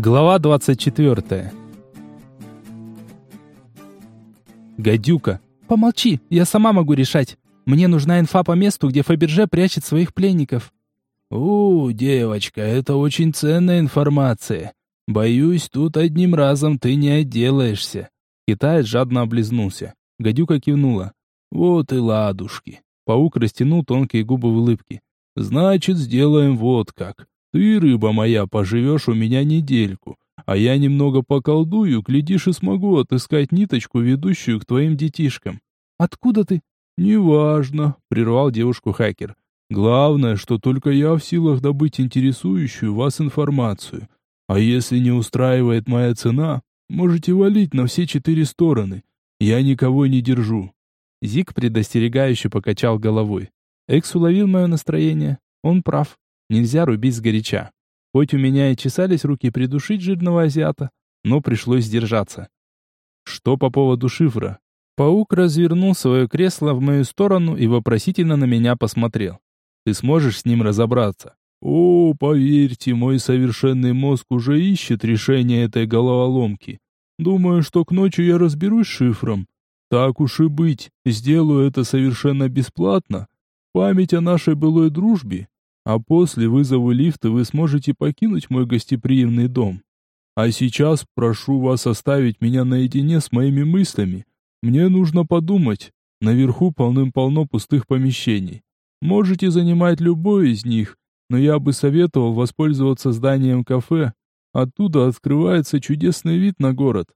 Глава 24. Гадюка. Помолчи, я сама могу решать. Мне нужна инфа по месту, где Фаберже прячет своих пленников. У, девочка, это очень ценная информация. Боюсь, тут одним разом ты не отделаешься. Китаец жадно облизнулся. Гадюка кивнула. Вот и ладушки. Паук растянул тонкие губы в улыбке. Значит, сделаем вот как. Ты, рыба моя, поживешь у меня недельку, а я немного поколдую, глядишь и смогу отыскать ниточку, ведущую к твоим детишкам. Откуда ты? Неважно, прервал девушку хакер. Главное, что только я в силах добыть интересующую вас информацию. А если не устраивает моя цена, можете валить на все четыре стороны. Я никого не держу. Зик предостерегающе покачал головой. Экс уловил мое настроение. Он прав. Нельзя рубить сгоряча. Хоть у меня и чесались руки придушить жирного азиата, но пришлось сдержаться. Что по поводу шифра? Паук развернул свое кресло в мою сторону и вопросительно на меня посмотрел. Ты сможешь с ним разобраться? О, поверьте, мой совершенный мозг уже ищет решение этой головоломки. Думаю, что к ночи я разберусь с шифром. Так уж и быть, сделаю это совершенно бесплатно. Память о нашей былой дружбе а после вызову лифта вы сможете покинуть мой гостеприимный дом. А сейчас прошу вас оставить меня наедине с моими мыслями. Мне нужно подумать. Наверху полным-полно пустых помещений. Можете занимать любое из них, но я бы советовал воспользоваться зданием кафе. Оттуда открывается чудесный вид на город.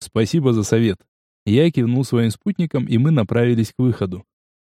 Спасибо за совет. Я кивнул своим спутникам, и мы направились к выходу.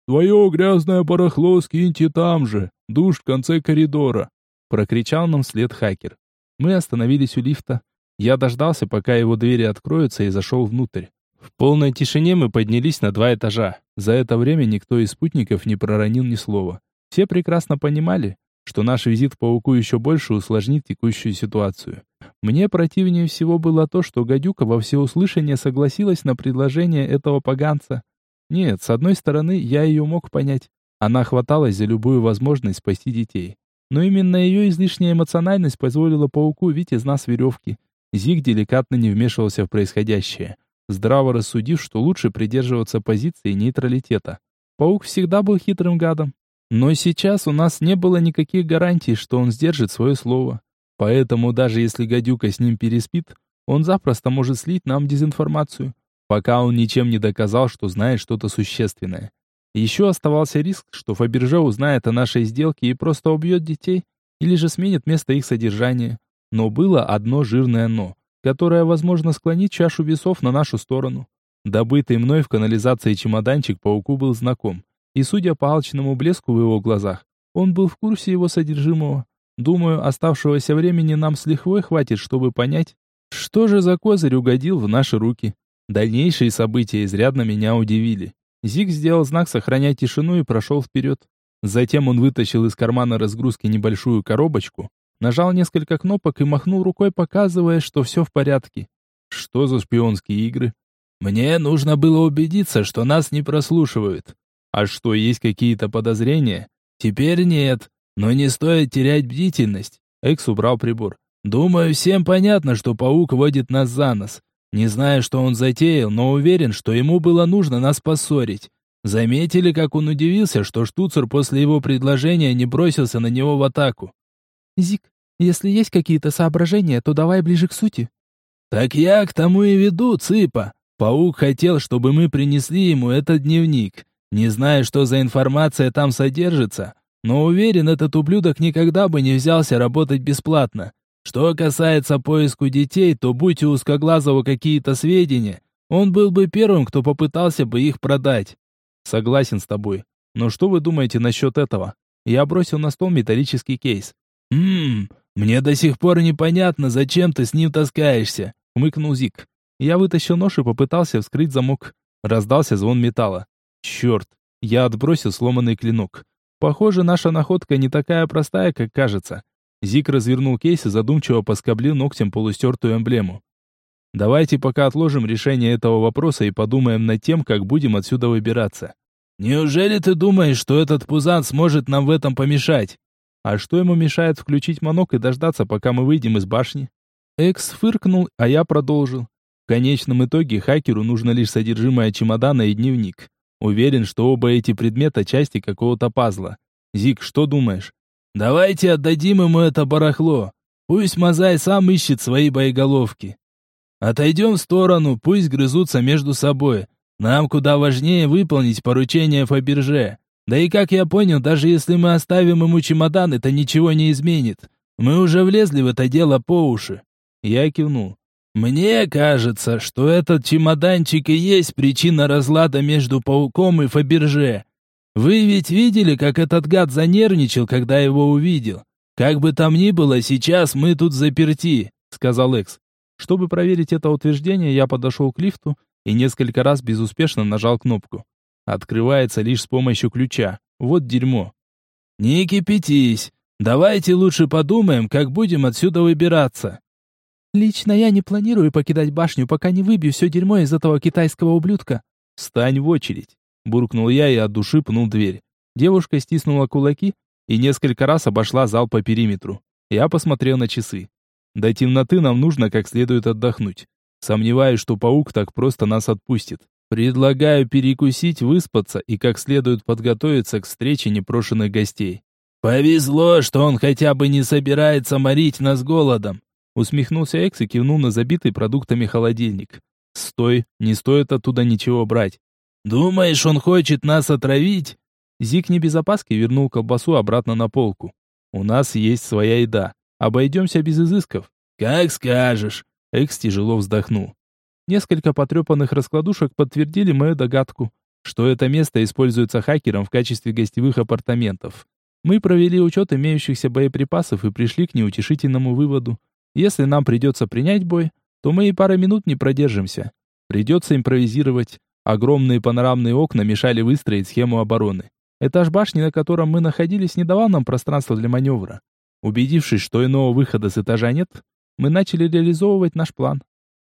«Твое грязное барахло скиньте там же, душ в конце коридора!» Прокричал нам вслед хакер. Мы остановились у лифта. Я дождался, пока его двери откроются, и зашел внутрь. В полной тишине мы поднялись на два этажа. За это время никто из спутников не проронил ни слова. Все прекрасно понимали, что наш визит к пауку еще больше усложнит текущую ситуацию. Мне противнее всего было то, что гадюка во всеуслышание согласилась на предложение этого поганца. Нет, с одной стороны, я ее мог понять. Она хваталась за любую возможность спасти детей. Но именно ее излишняя эмоциональность позволила пауку видеть из нас веревки. Зиг деликатно не вмешивался в происходящее, здраво рассудив, что лучше придерживаться позиции нейтралитета. Паук всегда был хитрым гадом. Но сейчас у нас не было никаких гарантий, что он сдержит свое слово. Поэтому даже если гадюка с ним переспит, он запросто может слить нам дезинформацию пока он ничем не доказал, что знает что-то существенное. Еще оставался риск, что Фаберже узнает о нашей сделке и просто убьет детей, или же сменит место их содержания. Но было одно жирное «но», которое, возможно, склонит чашу весов на нашу сторону. Добытый мной в канализации чемоданчик пауку был знаком, и, судя по алчному блеску в его глазах, он был в курсе его содержимого. Думаю, оставшегося времени нам с лихвой хватит, чтобы понять, что же за козырь угодил в наши руки. Дальнейшие события изрядно меня удивили. Зиг сделал знак сохранять тишину и прошел вперед. Затем он вытащил из кармана разгрузки небольшую коробочку, нажал несколько кнопок и махнул рукой, показывая, что все в порядке. Что за шпионские игры? Мне нужно было убедиться, что нас не прослушивают. А что, есть какие-то подозрения? Теперь нет, но не стоит терять бдительность. Экс убрал прибор. Думаю, всем понятно, что паук водит нас за нос. Не знаю, что он затеял, но уверен, что ему было нужно нас поссорить. Заметили, как он удивился, что штуцер после его предложения не бросился на него в атаку? Зик, если есть какие-то соображения, то давай ближе к сути. Так я к тому и веду, Цыпа. Паук хотел, чтобы мы принесли ему этот дневник. Не знаю, что за информация там содержится, но уверен, этот ублюдок никогда бы не взялся работать бесплатно. Что касается поиску детей, то будь у узкоглазого какие-то сведения, он был бы первым, кто попытался бы их продать. Согласен с тобой. Но что вы думаете насчет этого? Я бросил на стол металлический кейс. «Ммм, мне до сих пор непонятно, зачем ты с ним таскаешься», — хмыкнул Зик. Я вытащил нож и попытался вскрыть замок. Раздался звон металла. Черт, я отбросил сломанный клинок. Похоже, наша находка не такая простая, как кажется. Зик развернул кейс и задумчиво поскоблил ногтем полустертую эмблему. «Давайте пока отложим решение этого вопроса и подумаем над тем, как будем отсюда выбираться». «Неужели ты думаешь, что этот пузан сможет нам в этом помешать?» «А что ему мешает включить манок и дождаться, пока мы выйдем из башни?» Экс фыркнул, а я продолжил. В конечном итоге хакеру нужно лишь содержимое чемодана и дневник. Уверен, что оба эти предмета части какого-то пазла. Зик, что думаешь? Давайте отдадим ему это барахло. Пусть Мазай сам ищет свои боеголовки. Отойдем в сторону, пусть грызутся между собой. Нам куда важнее выполнить поручение Фаберже. Да и как я понял, даже если мы оставим ему чемодан, это ничего не изменит. Мы уже влезли в это дело по уши. Я кивнул. Мне кажется, что этот чемоданчик и есть причина разлада между пауком и Фаберже. Вы ведь видели, как этот гад занервничал, когда его увидел? Как бы там ни было, сейчас мы тут заперти, сказал Экс. Чтобы проверить это утверждение, я подошел к лифту и несколько раз безуспешно нажал кнопку. Открывается лишь с помощью ключа. Вот дерьмо. Не кипятись. Давайте лучше подумаем, как будем отсюда выбираться. Лично я не планирую покидать башню, пока не выбью все дерьмо из этого китайского ублюдка. Встань в очередь, буркнул я и от души пнул дверь. Девушка стиснула кулаки и несколько раз обошла зал по периметру. Я посмотрел на часы. До темноты нам нужно как следует отдохнуть. Сомневаюсь, что паук так просто нас отпустит. Предлагаю перекусить, выспаться и как следует подготовиться к встрече непрошенных гостей. Повезло, что он хотя бы не собирается морить нас голодом. Усмехнулся Экс и кивнул на забитый продуктами холодильник. Стой, не стоит оттуда ничего брать. Думаешь, он хочет нас отравить? Зик не без опаски вернул колбасу обратно на полку. У нас есть своя еда. Обойдемся без изысков. Как скажешь. Экс тяжело вздохнул. Несколько потрепанных раскладушек подтвердили мою догадку, что это место используется хакером в качестве гостевых апартаментов. Мы провели учет имеющихся боеприпасов и пришли к неутешительному выводу. Если нам придется принять бой, то мы и пары минут не продержимся. Придется импровизировать. Огромные панорамные окна мешали выстроить схему обороны. Этаж башни, на котором мы находились, не давал нам пространства для маневра. Убедившись, что иного выхода с этажа нет, мы начали реализовывать наш план.